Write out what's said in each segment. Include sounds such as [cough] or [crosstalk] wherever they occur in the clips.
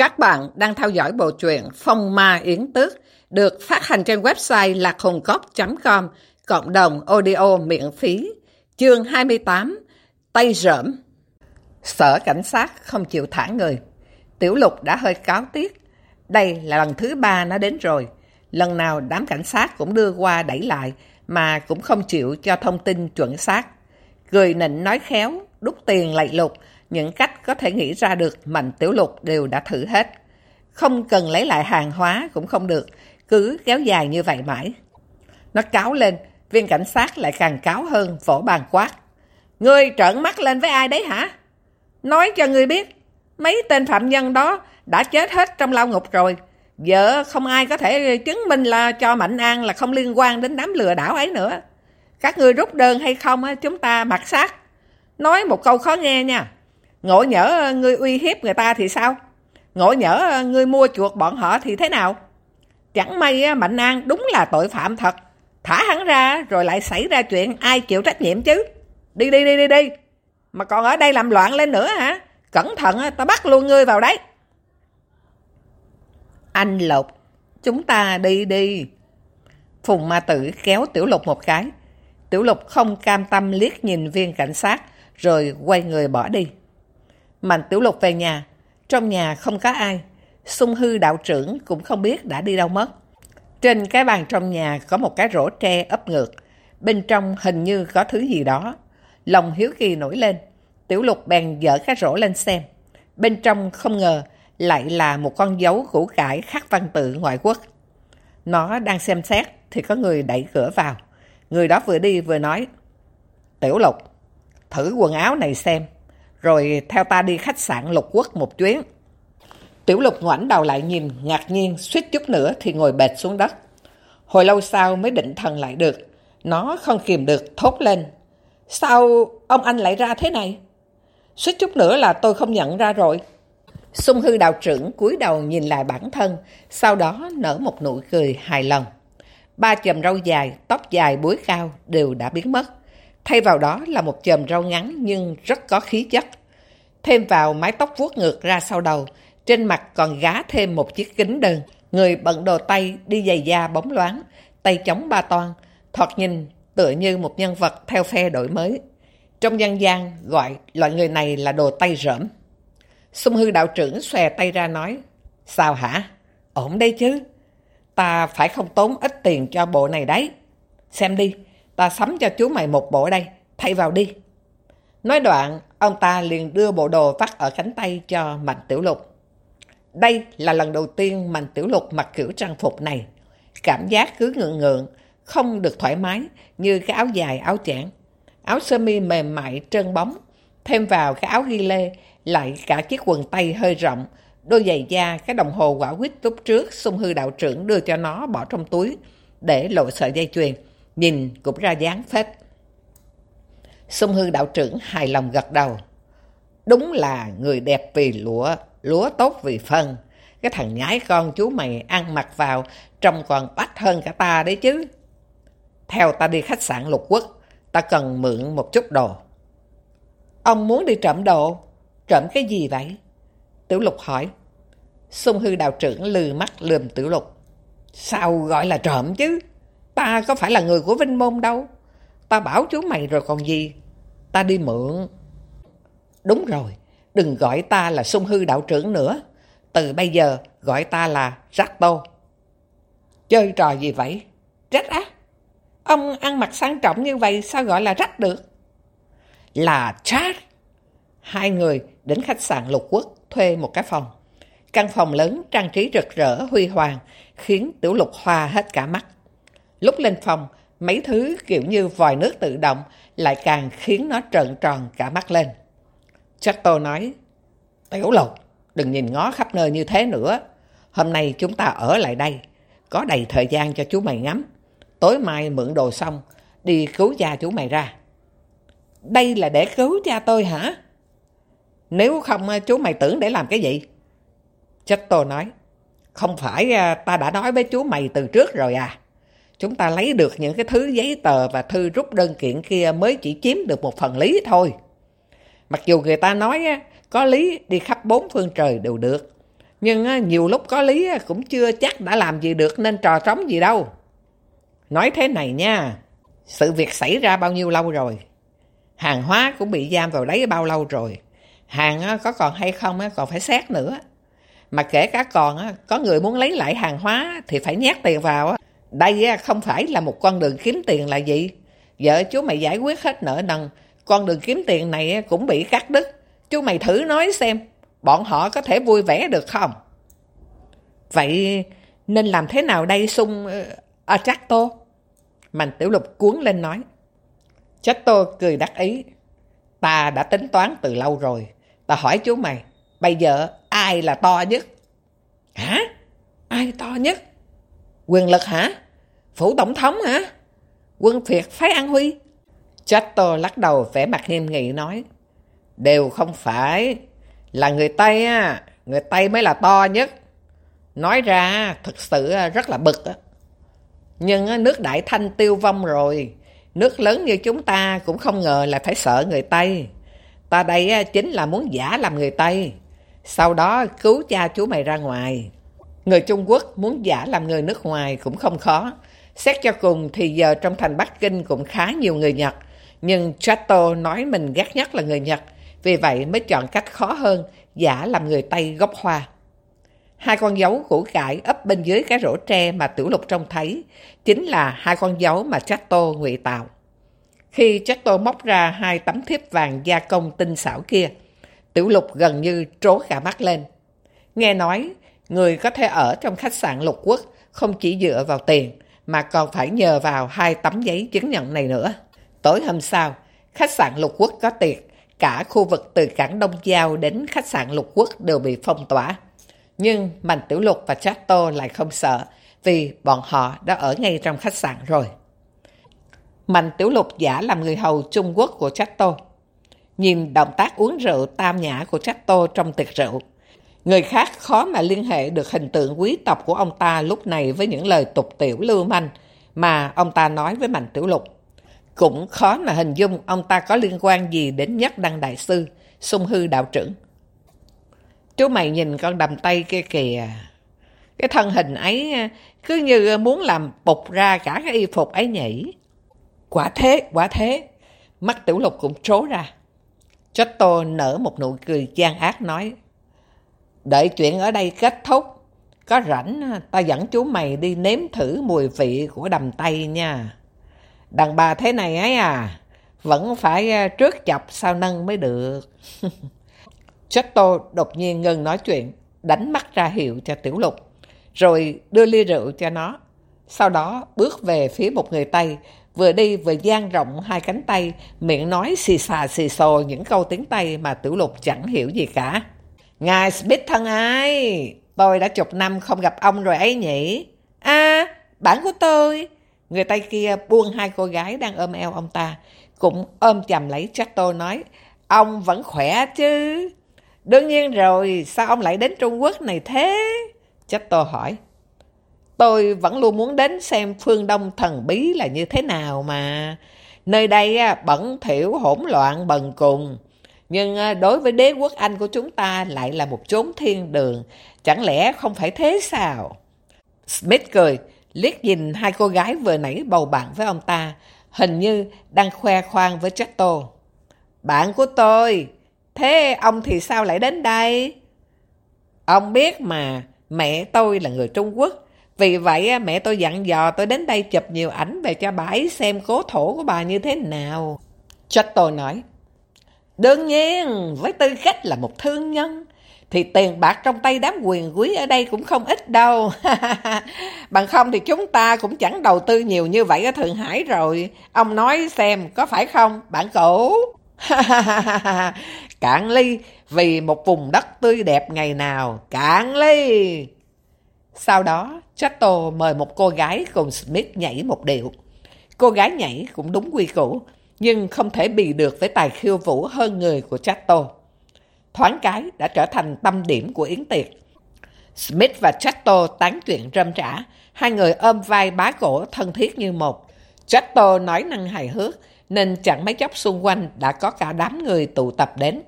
Các bạn đang theo dõi bộ truyện Phong Ma Yến Tước được phát hành trên website lạc com cộng đồng audio miễn phí. Chương 28 Tay rỡm Sở cảnh sát không chịu thả người. Tiểu lục đã hơi cáo tiếc. Đây là lần thứ ba nó đến rồi. Lần nào đám cảnh sát cũng đưa qua đẩy lại mà cũng không chịu cho thông tin chuẩn xác. Người nịnh nói khéo, đút tiền lạy lục những cách có thể nghĩ ra được Mạnh Tiểu Lục đều đã thử hết. Không cần lấy lại hàng hóa cũng không được, cứ kéo dài như vậy mãi. Nó cáo lên, viên cảnh sát lại càng cáo hơn vỗ bàn quát. Ngươi trợn mắt lên với ai đấy hả? Nói cho ngươi biết, mấy tên phạm nhân đó đã chết hết trong lao ngục rồi. Giờ không ai có thể chứng minh là cho Mạnh An là không liên quan đến đám lừa đảo ấy nữa. Các ngươi rút đơn hay không chúng ta mặc sát. Nói một câu khó nghe nha. Ngộ nhỡ ờ, ngươi uy hiếp người ta thì sao? Ngộ nhỡ ờ, ngươi mua chuột bọn họ thì thế nào? Chẳng may Mạnh An đúng là tội phạm thật. Thả hắn ra rồi lại xảy ra chuyện ai chịu trách nhiệm chứ? Đi đi đi đi đi. Mà còn ở đây làm loạn lên nữa hả? Cẩn thận ta bắt luôn ngươi vào đấy. Anh Lộc, chúng ta đi đi. Phùng Ma Tử kéo Tiểu Lục một cái. Tiểu Lục không cam tâm liếc nhìn viên cảnh sát rồi quay người bỏ đi. Mạnh Tiểu Lục về nhà, trong nhà không có ai. Xung hư đạo trưởng cũng không biết đã đi đâu mất. Trên cái bàn trong nhà có một cái rổ tre ấp ngược. Bên trong hình như có thứ gì đó. Lòng hiếu kỳ nổi lên. Tiểu Lục bèn dở cái rổ lên xem. Bên trong không ngờ lại là một con dấu củ cải khắc văn tự ngoại quốc. Nó đang xem xét thì có người đẩy cửa vào. Người đó vừa đi vừa nói Tiểu Lục, thử quần áo này xem rồi theo ta đi khách sạn lục quốc một chuyến. Tiểu lục ngoảnh đầu lại nhìn, ngạc nhiên, suýt chút nữa thì ngồi bệt xuống đất. Hồi lâu sau mới định thần lại được, nó không kìm được, thốt lên. Sao ông anh lại ra thế này? Suýt chút nữa là tôi không nhận ra rồi. Xung hư đạo trưởng cúi đầu nhìn lại bản thân, sau đó nở một nụ cười hài lòng. Ba chùm râu dài, tóc dài búi cao đều đã biến mất. Thay vào đó là một chùm râu ngắn nhưng rất có khí chất. Thêm vào mái tóc vuốt ngược ra sau đầu, trên mặt còn gá thêm một chiếc kính đơn. Người bận đồ tay đi giày da bóng loáng, tay chống ba toan, thoạt nhìn tựa như một nhân vật theo phe đổi mới. Trong dân gian gọi loại người này là đồ tay rỡm. Xung hư đạo trưởng xòe tay ra nói, Sao hả? Ổn đây chứ? Ta phải không tốn ít tiền cho bộ này đấy. Xem đi, ta sắm cho chú mày một bộ đây, thay vào đi. Nói đoạn, ông ta liền đưa bộ đồ vắt ở cánh tay cho Mạnh Tiểu Lục. Đây là lần đầu tiên Mạnh Tiểu Lục mặc kiểu trang phục này. Cảm giác cứ ngượng ngượng, không được thoải mái như cái áo dài áo chẽn. Áo sơ mi mềm mại trơn bóng, thêm vào cái áo ghi lê, lại cả chiếc quần tây hơi rộng, đôi giày da, cái đồng hồ quả quýt lúc trước sung hư đạo trưởng đưa cho nó bỏ trong túi để lộ sợi dây chuyền, nhìn cũng ra dáng phết. Sung hư đạo trưởng hài lòng gật đầu. Đúng là người đẹp vì lúa, lúa tốt vì phân. Cái thằng nhái con chú mày ăn mặc vào trông còn bách hơn cả ta đấy chứ. Theo ta đi khách sạn lục quốc, ta cần mượn một chút đồ. Ông muốn đi trộm đồ? Trộm cái gì vậy? Tiểu lục hỏi. Sung hư đạo trưởng lừ mắt lườm tiểu lục. Sao gọi là trộm chứ? Ta có phải là người của Vinh Môn đâu. Ta bảo chú mày rồi còn gì. Ta đi mượn. Đúng rồi, đừng gọi ta là sung hư đạo trưởng nữa. Từ bây giờ gọi ta là Rắc Tô. Chơi trò gì vậy? Rách á? Ông ăn mặc sang trọng như vậy sao gọi là rách được? Là Chad. Hai người đến khách sạn Lục Quốc thuê một cái phòng. Căn phòng lớn trang trí rực rỡ huy hoàng khiến Tiểu Lục hoa hết cả mắt. Lúc lên phòng, mấy thứ kiểu như vòi nước tự động lại càng khiến nó trợn tròn cả mắt lên. Chắc tôi nói, Tiểu Lục, đừng nhìn ngó khắp nơi như thế nữa. Hôm nay chúng ta ở lại đây, có đầy thời gian cho chú mày ngắm. Tối mai mượn đồ xong, đi cứu cha chú mày ra. Đây là để cứu cha tôi hả? Nếu không ờ, chú mày tưởng để làm cái gì? Chắc tôi nói, không phải ờ, ta đã nói với chú mày từ trước rồi à? Chúng ta lấy được những cái thứ giấy tờ và thư rút đơn kiện kia mới chỉ chiếm được một phần lý thôi. Mặc dù người ta nói có lý đi khắp bốn phương trời đều được. Nhưng nhiều lúc có lý cũng chưa chắc đã làm gì được nên trò trống gì đâu. Nói thế này nha, sự việc xảy ra bao nhiêu lâu rồi? Hàng hóa cũng bị giam vào đấy bao lâu rồi? Hàng có còn hay không còn phải xét nữa. Mà kể cả còn có người muốn lấy lại hàng hóa thì phải nhét tiền vào. Đây không phải là một con đường kiếm tiền là gì? Vợ chú mày giải quyết hết nợ nần, con đường kiếm tiền này cũng bị cắt đứt. Chú mày thử nói xem, bọn họ có thể vui vẻ được không? Vậy nên làm thế nào đây sung ờ, à, chắc tô? Mạnh tiểu lục cuốn lên nói. Chắc tô cười đắc ý. Ta đã tính toán từ lâu rồi. Ta hỏi chú mày, bây giờ ai là to nhất? Hả? Ai to nhất? Quyền lực hả? Phủ tổng thống hả? Quân phiệt phái An Huy? Chato lắc đầu vẻ mặt nghiêm nghị nói. Đều không phải. Là người Tây á. Người Tây mới là to nhất. Nói ra thực sự rất là bực á. Nhưng nước Đại Thanh tiêu vong rồi. Nước lớn như chúng ta cũng không ngờ là phải sợ người Tây. Ta đây chính là muốn giả làm người Tây. Sau đó cứu cha chú mày ra ngoài. Người Trung Quốc muốn giả làm người nước ngoài cũng không khó. Xét cho cùng thì giờ trong thành Bắc Kinh cũng khá nhiều người Nhật. Nhưng Chato nói mình ghét nhất là người Nhật. Vì vậy mới chọn cách khó hơn, giả làm người Tây gốc hoa. Hai con dấu củ cải ấp bên dưới cái rổ tre mà Tiểu Lục trông thấy, chính là hai con dấu mà Chato ngụy tạo. Khi Chato móc ra hai tấm thiếp vàng gia công tinh xảo kia, Tiểu Lục gần như trố cả mắt lên. Nghe nói, người có thể ở trong khách sạn Lục Quốc không chỉ dựa vào tiền, mà còn phải nhờ vào hai tấm giấy chứng nhận này nữa. Tối hôm sau, khách sạn Lục Quốc có tiệc, cả khu vực từ cảng Đông Giao đến khách sạn Lục Quốc đều bị phong tỏa. Nhưng Mạnh Tiểu Lục và Chato lại không sợ, vì bọn họ đã ở ngay trong khách sạn rồi. Mạnh Tiểu Lục giả làm người hầu Trung Quốc của Chato. Nhìn động tác uống rượu tam nhã của Chato trong tiệc rượu, người khác khó mà liên hệ được hình tượng quý tộc của ông ta lúc này với những lời tục tiểu lưu manh mà ông ta nói với Mạnh Tiểu Lục. Cũng khó mà hình dung ông ta có liên quan gì đến nhất đăng đại sư, sung hư đạo trưởng. Chú mày nhìn con đầm tay kia kìa. Cái thân hình ấy cứ như muốn làm bục ra cả cái y phục ấy nhỉ. Quả thế, quả thế. Mắt tiểu lục cũng trố ra. Chotto nở một nụ cười gian ác nói. Đợi chuyện ở đây kết thúc. Có rảnh ta dẫn chú mày đi nếm thử mùi vị của đầm tay nha. Đàn bà thế này ấy à, vẫn phải à, trước chọc sau nâng mới được. [laughs] Chato đột nhiên ngừng nói chuyện, đánh mắt ra hiệu cho Tiểu Lục, rồi đưa ly rượu cho nó. Sau đó bước về phía một người Tây, vừa đi vừa dang rộng hai cánh tay, miệng nói xì xà xì xồ những câu tiếng Tây mà Tiểu Lục chẳng hiểu gì cả. Ngài Smith thân ái, tôi đã chục năm không gặp ông rồi ấy nhỉ? À, bản của tôi. Người tay kia buông hai cô gái đang ôm eo ông ta, cũng ôm chầm lấy Chato nói, ông vẫn khỏe chứ? Đương nhiên rồi, sao ông lại đến Trung Quốc này thế? Chato hỏi. Tôi vẫn luôn muốn đến xem phương Đông thần bí là như thế nào mà. Nơi đây bẩn thỉu hỗn loạn bần cùng. Nhưng à, đối với đế quốc Anh của chúng ta lại là một chốn thiên đường. Chẳng lẽ không phải thế sao? Smith cười liếc nhìn hai cô gái vừa nãy bầu bạn với ông ta, hình như đang khoe khoang với Chato. Bạn của tôi, thế ông thì sao lại đến đây? Ông biết mà, mẹ tôi là người Trung Quốc, vì vậy à, mẹ tôi dặn dò tôi đến đây chụp nhiều ảnh về cho bà ấy xem cố thổ của bà như thế nào. Chato nói, đương nhiên, với tư cách là một thương nhân, thì tiền bạc trong tay đám quyền quý ở đây cũng không ít đâu. [laughs] Bằng không thì chúng ta cũng chẳng đầu tư nhiều như vậy ở Thượng Hải rồi. Ông nói xem có phải không, bạn cũ? [laughs] cạn ly vì một vùng đất tươi đẹp ngày nào. Cạn ly! Sau đó, Chato mời một cô gái cùng Smith nhảy một điệu. Cô gái nhảy cũng đúng quy củ, nhưng không thể bì được với tài khiêu vũ hơn người của Chato thoáng cái đã trở thành tâm điểm của yến tiệc. Smith và Chato tán chuyện râm rã, hai người ôm vai bá cổ thân thiết như một. Chato nói năng hài hước, nên chẳng mấy chốc xung quanh đã có cả đám người tụ tập đến.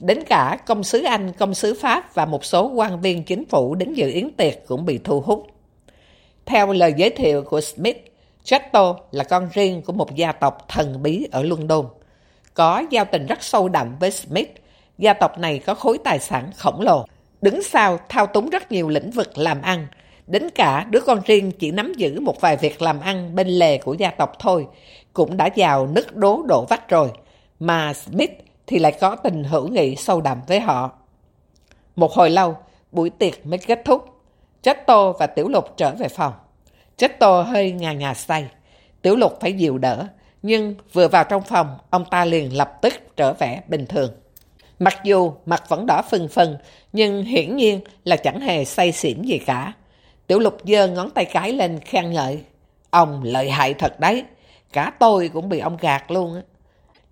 Đến cả công sứ Anh, công sứ Pháp và một số quan viên chính phủ đến dự yến tiệc cũng bị thu hút. Theo lời giới thiệu của Smith, Chetto là con riêng của một gia tộc thần bí ở London. Có giao tình rất sâu đậm với Smith, gia tộc này có khối tài sản khổng lồ. Đứng sau thao túng rất nhiều lĩnh vực làm ăn, đến cả đứa con riêng chỉ nắm giữ một vài việc làm ăn bên lề của gia tộc thôi, cũng đã giàu nứt đố đổ vách rồi, mà Smith thì lại có tình hữu nghị sâu đậm với họ. Một hồi lâu, buổi tiệc mới kết thúc. Chetto và Tiểu Lục trở về phòng. Chetto hơi ngà ngà say. Tiểu Lục phải dịu đỡ, nhưng vừa vào trong phòng, ông ta liền lập tức trở vẻ bình thường. Mặc dù mặt vẫn đỏ phừng phừng, nhưng hiển nhiên là chẳng hề say xỉn gì cả. Tiểu Lục giơ ngón tay cái lên khen ngợi. Ông lợi hại thật đấy, cả tôi cũng bị ông gạt luôn á.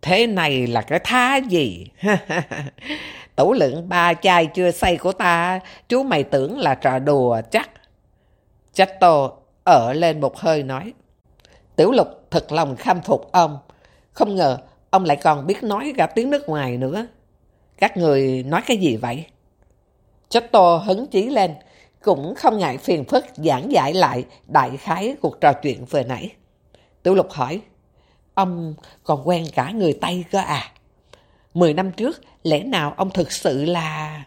Thế này là cái thá gì? [laughs] Tủ lượng ba chai chưa say của ta, chú mày tưởng là trò đùa chắc. Chatto ở lên một hơi nói. Tiểu lục thật lòng khâm phục ông. Không ngờ ông lại còn biết nói cả tiếng nước ngoài nữa. Các người nói cái gì vậy? Chatto hứng chí lên, cũng không ngại phiền phức giảng giải lại đại khái cuộc trò chuyện vừa nãy. Tiểu lục hỏi, Ông còn quen cả người Tây cơ à? Mười năm trước, lẽ nào ông thực sự là...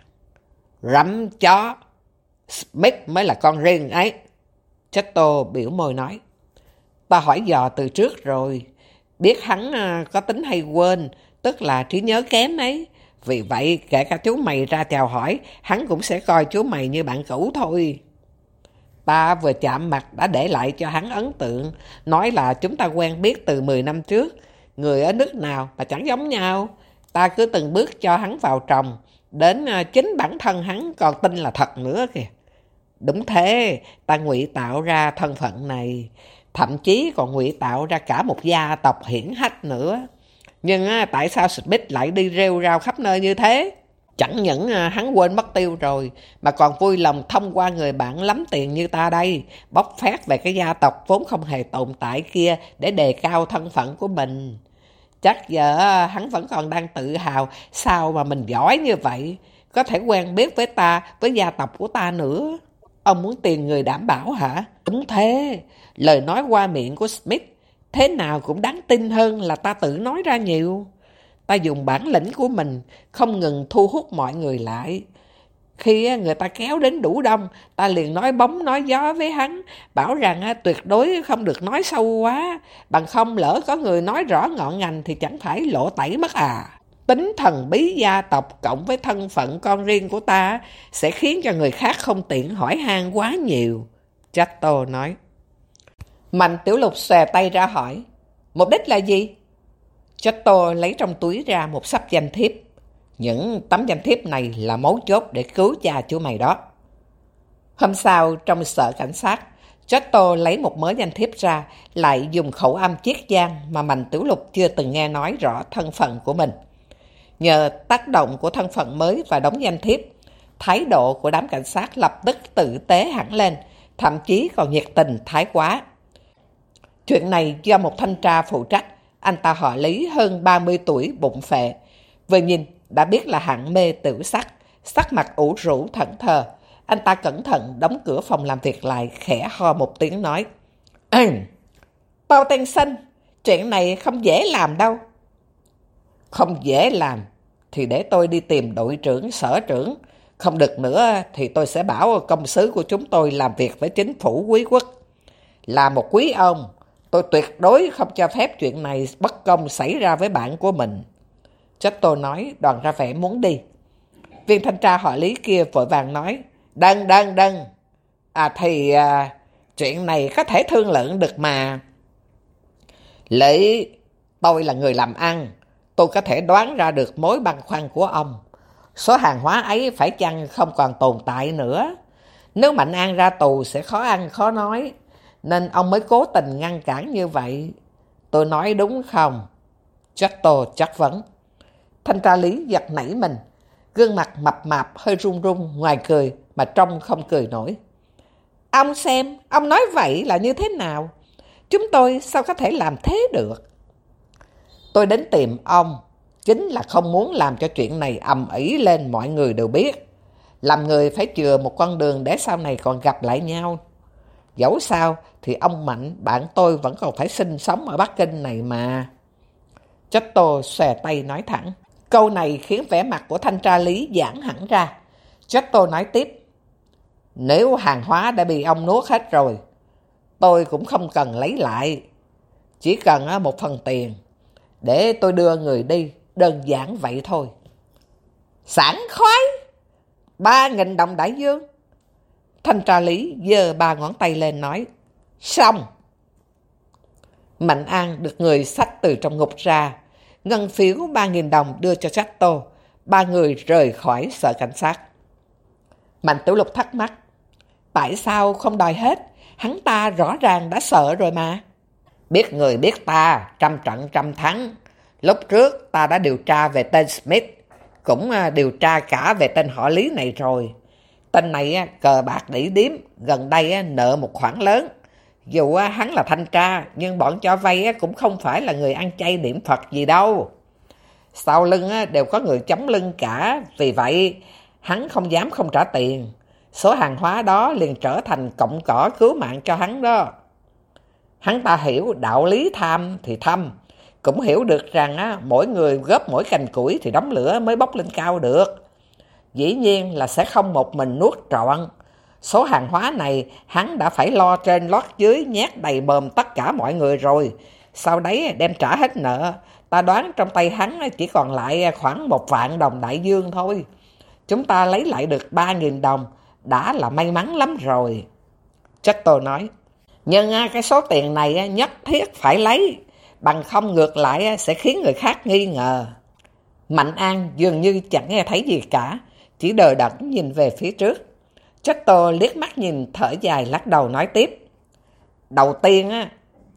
Rắm chó! Smith mới là con riêng ấy. Chetto biểu môi nói. Ta hỏi dò từ trước rồi. Biết hắn à, có tính hay quên, tức là trí nhớ kém ấy. Vì vậy, kể cả chú mày ra chào hỏi, hắn cũng sẽ coi chú mày như bạn cũ thôi. Ta vừa chạm mặt đã để lại cho hắn ấn tượng, nói là chúng ta quen biết từ 10 năm trước. Người ở nước nào mà chẳng giống nhau. Ta cứ từng bước cho hắn vào trồng, đến à, chính bản thân hắn còn tin là thật nữa kìa. Đúng thế, ta ngụy tạo ra thân phận này, thậm chí còn ngụy tạo ra cả một gia tộc hiển hách nữa. Nhưng tại sao Smith lại đi rêu rao khắp nơi như thế? Chẳng những à, hắn quên mất tiêu rồi, mà còn vui lòng thông qua người bạn lắm tiền như ta đây, bóc phát về cái gia tộc vốn không hề tồn tại kia để đề cao thân phận của mình. Chắc giờ hắn vẫn còn đang tự hào sao mà mình giỏi như vậy, có thể quen biết với ta, với gia tộc của ta nữa. Ông muốn tiền người đảm bảo hả? Đúng thế, lời nói qua miệng của Smith thế nào cũng đáng tin hơn là ta tự nói ra nhiều. Ta dùng bản lĩnh của mình không ngừng thu hút mọi người lại. Khi người ta kéo đến đủ đông, ta liền nói bóng nói gió với hắn, bảo rằng tuyệt đối không được nói sâu quá, bằng không lỡ có người nói rõ ngọn ngành thì chẳng phải lộ tẩy mất à. Tính thần bí gia tộc cộng với thân phận con riêng của ta sẽ khiến cho người khác không tiện hỏi han quá nhiều. Chatto nói. Mạnh tiểu lục xòe tay ra hỏi, mục đích là gì? Chato lấy trong túi ra một sắp danh thiếp. Những tấm danh thiếp này là mấu chốt để cứu cha chú mày đó. Hôm sau, trong sở cảnh sát, Chato lấy một mớ danh thiếp ra, lại dùng khẩu âm chiết giang mà Mạnh Tiểu Lục chưa từng nghe nói rõ thân phận của mình. Nhờ tác động của thân phận mới và đóng danh thiếp, thái độ của đám cảnh sát lập tức tự tế hẳn lên, thậm chí còn nhiệt tình thái quá. Chuyện này do một thanh tra phụ trách, anh ta họ Lý hơn 30 tuổi bụng phệ. Vừa nhìn đã biết là hạng mê tử sắc, sắc mặt ủ rũ thẫn thờ. Anh ta cẩn thận đóng cửa phòng làm việc lại, khẽ ho một tiếng nói. Bao tên xanh, chuyện này không dễ làm đâu. Không dễ làm, thì để tôi đi tìm đội trưởng, sở trưởng. Không được nữa thì tôi sẽ bảo công sứ của chúng tôi làm việc với chính phủ quý quốc. Là một quý ông, Tôi tuyệt đối không cho phép chuyện này bất công xảy ra với bạn của mình. chắc tôi nói, đoàn ra vẻ muốn đi. Viên thanh tra họ lý kia vội vàng nói, đăng đăng đăng. À thì à, chuyện này có thể thương lượng được mà. Lý, tôi là người làm ăn. Tôi có thể đoán ra được mối băn khoăn của ông. Số hàng hóa ấy phải chăng không còn tồn tại nữa. Nếu Mạnh An ra tù sẽ khó ăn khó nói nên ông mới cố tình ngăn cản như vậy. Tôi nói đúng không? Chắc tô chắc vấn. Thanh tra lý giật nảy mình, gương mặt mập mạp hơi run run ngoài cười mà trong không cười nổi. Ông xem, ông nói vậy là như thế nào? Chúng tôi sao có thể làm thế được? Tôi đến tìm ông, chính là không muốn làm cho chuyện này ầm ĩ lên mọi người đều biết. Làm người phải chừa một con đường để sau này còn gặp lại nhau. Dẫu sao thì ông Mạnh, bạn tôi vẫn còn phải sinh sống ở Bắc Kinh này mà. Chất tô xòe tay nói thẳng. Câu này khiến vẻ mặt của thanh tra lý giãn hẳn ra. Chất tô nói tiếp. Nếu hàng hóa đã bị ông nuốt hết rồi, tôi cũng không cần lấy lại. Chỉ cần ờ, một phần tiền để tôi đưa người đi, đơn giản vậy thôi. Sảng khoái! Ba nghìn đồng đại dương. Thanh tra lý giơ ba ngón tay lên nói. Xong! Mạnh An được người sách từ trong ngục ra. Ngân phiếu ba nghìn đồng đưa cho Chato. Ba người rời khỏi sở cảnh sát. Mạnh Tiểu Lục thắc mắc. Tại sao không đòi hết? Hắn ta rõ ràng đã sợ rồi mà. Biết người biết ta, trăm trận trăm thắng. Lúc trước ta đã điều tra về tên Smith, cũng à, điều tra cả về tên họ Lý này rồi. Tên này à, cờ bạc đỉ điếm, gần đây à, nợ một khoản lớn. Dù hắn là thanh tra, nhưng bọn cho vay cũng không phải là người ăn chay niệm Phật gì đâu. Sau lưng đều có người chống lưng cả, vì vậy hắn không dám không trả tiền. Số hàng hóa đó liền trở thành cộng cỏ cứu mạng cho hắn đó. Hắn ta hiểu đạo lý tham thì thâm, cũng hiểu được rằng á, mỗi người góp mỗi cành củi thì đóng lửa mới bốc lên cao được. Dĩ nhiên là sẽ không một mình nuốt trọn. Số hàng hóa này hắn đã phải lo trên lót dưới nhét đầy bờm tất cả mọi người rồi. Sau đấy đem trả hết nợ. Ta đoán trong tay hắn chỉ còn lại khoảng một vạn đồng đại dương thôi. Chúng ta lấy lại được 3.000 đồng. Đã là may mắn lắm rồi. Chắc tôi nói. Nhưng à, cái số tiền này à, nhất thiết phải lấy. Bằng không ngược lại à, sẽ khiến người khác nghi ngờ. Mạnh An dường như chẳng nghe thấy gì cả. Chỉ đờ đẫn nhìn về phía trước. Chắc tô liếc mắt nhìn thở dài lắc đầu nói tiếp. Đầu tiên á,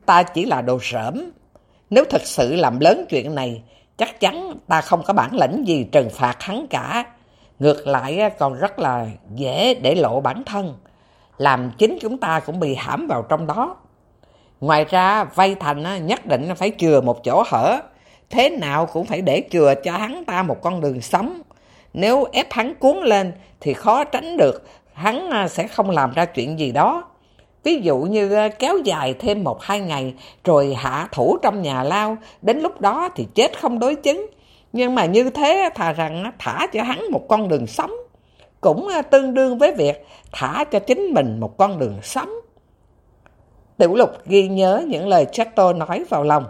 ta chỉ là đồ sởm. Nếu thật sự làm lớn chuyện này, chắc chắn ta không có bản lĩnh gì trừng phạt hắn cả. Ngược lại còn rất là dễ để lộ bản thân. Làm chính chúng ta cũng bị hãm vào trong đó. Ngoài ra, vay thành nhất định phải chừa một chỗ hở. Thế nào cũng phải để chừa cho hắn ta một con đường sống. Nếu ép hắn cuốn lên thì khó tránh được, hắn à, sẽ không làm ra chuyện gì đó. Ví dụ như à, kéo dài thêm một hai ngày rồi hạ thủ trong nhà lao, đến lúc đó thì chết không đối chứng. Nhưng mà như thế thà rằng thả cho hắn một con đường sống, cũng à, tương đương với việc thả cho chính mình một con đường sống. Tiểu lục ghi nhớ những lời Chato nói vào lòng.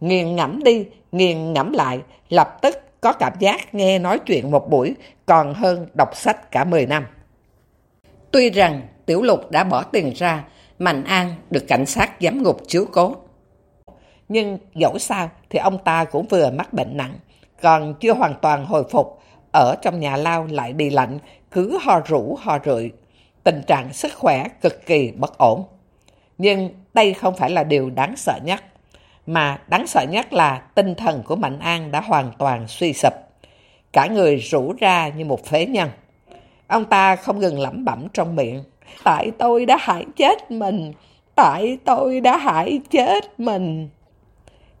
Nghiền ngẫm đi, nghiền ngẫm lại, lập tức có cảm giác nghe nói chuyện một buổi còn hơn đọc sách cả 10 năm. Tuy rằng Tiểu Lục đã bỏ tiền ra, Mạnh An được cảnh sát giám ngục chiếu cố. Nhưng dẫu sao thì ông ta cũng vừa mắc bệnh nặng, còn chưa hoàn toàn hồi phục, ở trong nhà lao lại bị lạnh, cứ ho rũ ho rượi. Tình trạng sức khỏe cực kỳ bất ổn. Nhưng đây không phải là điều đáng sợ nhất mà đáng sợ nhất là tinh thần của Mạnh An đã hoàn toàn suy sụp. Cả người rũ ra như một phế nhân. Ông ta không ngừng lẩm bẩm trong miệng. Tại tôi đã hại chết mình. Tại tôi đã hại chết mình.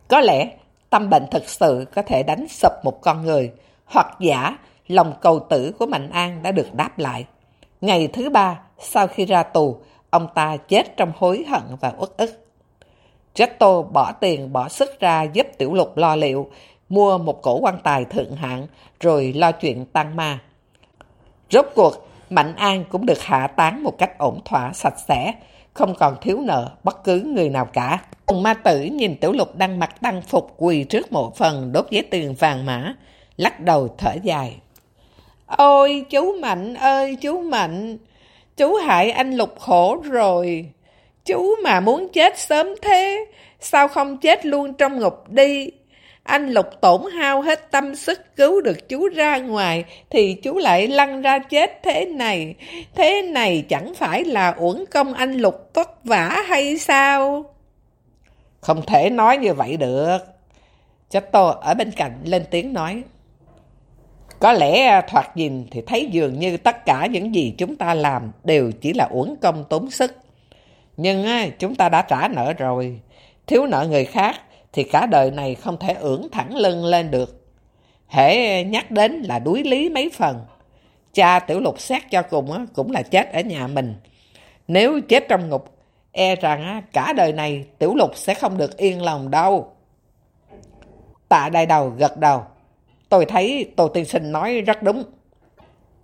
Có lẽ tâm bệnh thực sự có thể đánh sụp một con người. Hoặc giả lòng cầu tử của Mạnh An đã được đáp lại. Ngày thứ ba, sau khi ra tù, ông ta chết trong hối hận và uất ức. Jetto bỏ tiền bỏ sức ra giúp Tiểu Lục lo liệu, mua một cổ quan tài thượng hạng, rồi lo chuyện tăng ma. Rốt cuộc, Mạnh An cũng được hạ tán một cách ổn thỏa sạch sẽ, không còn thiếu nợ bất cứ người nào cả. Cùng ma tử nhìn Tiểu Lục đang mặc tăng phục quỳ trước mộ phần đốt giấy tiền vàng mã, lắc đầu thở dài. Ôi chú Mạnh ơi chú Mạnh, chú hại anh Lục khổ rồi. Chú mà muốn chết sớm thế, sao không chết luôn trong ngục đi? Anh Lục tổn hao hết tâm sức cứu được chú ra ngoài, thì chú lại lăn ra chết thế này. Thế này chẳng phải là uổng công anh Lục vất vả hay sao? Không thể nói như vậy được. Chato ở bên cạnh lên tiếng nói. Có lẽ à, thoạt nhìn thì thấy dường như tất cả những gì chúng ta làm đều chỉ là uổng công tốn sức. Nhưng à, chúng ta đã trả nợ rồi. Thiếu nợ người khác thì cả đời này không thể ưỡn thẳng lưng lên được. Hễ nhắc đến là đuối lý mấy phần. Cha tiểu lục xét cho cùng cũng là chết ở nhà mình. Nếu chết trong ngục, e rằng cả đời này tiểu lục sẽ không được yên lòng đâu. Tạ đại đầu gật đầu. Tôi thấy Tô Tiên Sinh nói rất đúng.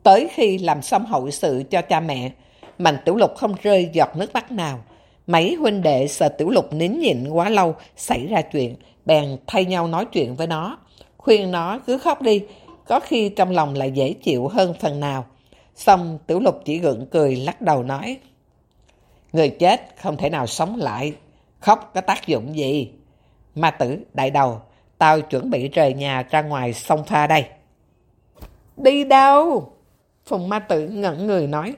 Tới khi làm xong hậu sự cho cha mẹ, Mạnh Tiểu Lục không rơi giọt nước mắt nào. Mấy huynh đệ sợ Tiểu Lục nín nhịn quá lâu xảy ra chuyện, bèn thay nhau nói chuyện với nó. Khuyên nó cứ khóc đi, có khi trong lòng lại dễ chịu hơn phần nào. Xong Tiểu Lục chỉ gượng cười lắc đầu nói. Người chết không thể nào sống lại, khóc có tác dụng gì? Ma tử đại đầu, tao chuẩn bị rời nhà ra ngoài sông pha đây. Đi đâu? Phùng ma tử ngẩn người nói.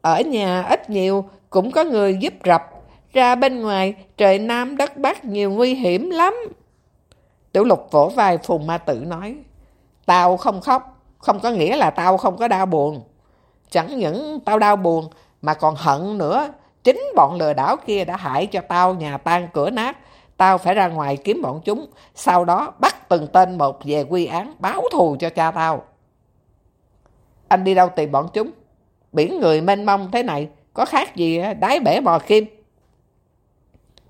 Ở nhà ít nhiều cũng có người giúp rập. Ra bên ngoài trời nam đất bắc nhiều nguy hiểm lắm. Tiểu lục vỗ vai Phùng ma tử nói. Tao không khóc, không có nghĩa là tao không có đau buồn. Chẳng những tao đau buồn mà còn hận nữa. Chính bọn lừa đảo kia đã hại cho tao nhà tan cửa nát. Tao phải ra ngoài kiếm bọn chúng, sau đó bắt từng tên một về quy án, báo thù cho cha tao. Anh đi đâu tìm bọn chúng? Biển người mênh mông thế này, có khác gì à, đáy bể bò kim?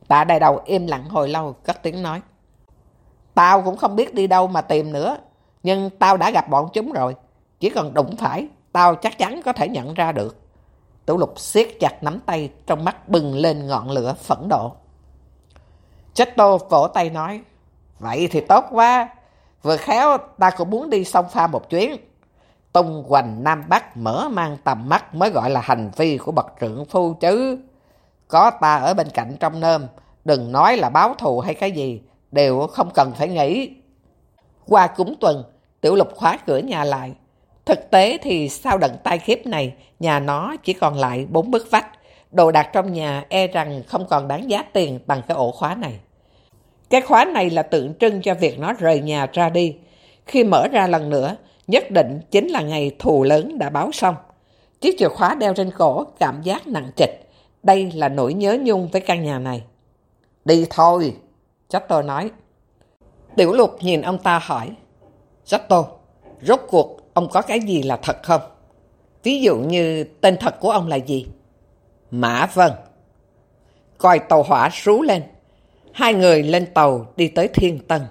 Tạ đại đầu im lặng hồi lâu, cất tiếng nói. Tao cũng không biết đi đâu mà tìm nữa, nhưng tao đã gặp bọn chúng rồi. Chỉ cần đụng phải, tao chắc chắn có thể nhận ra được. Tiểu lục siết chặt nắm tay, trong mắt bừng lên ngọn lửa phẫn nộ. Chết tô vỗ tay nói, vậy thì tốt quá, vừa khéo ta cũng muốn đi sông pha một chuyến. Tung hoành Nam Bắc mở mang tầm mắt mới gọi là hành vi của bậc trưởng phu chứ. Có ta ở bên cạnh trong nơm, đừng nói là báo thù hay cái gì, đều không cần phải nghĩ. Qua cúng tuần, Tiểu Lục khóa cửa nhà lại. Thực tế thì sau đợt tai khiếp này, nhà nó chỉ còn lại bốn bức vách. Đồ đạc trong nhà e rằng không còn đáng giá tiền bằng cái ổ khóa này. Cái khóa này là tượng trưng cho việc nó rời nhà ra đi. Khi mở ra lần nữa, nhất định chính là ngày thù lớn đã báo xong. Chiếc chìa khóa đeo trên cổ cảm giác nặng trịch. Đây là nỗi nhớ nhung với căn nhà này. Đi thôi, Chato nói. Tiểu lục nhìn ông ta hỏi. Chato, rốt cuộc ông có cái gì là thật không? Ví dụ như tên thật của ông là gì? Mã Vân. Coi tàu hỏa rú lên. Hai người lên tàu đi tới Thiên Tân.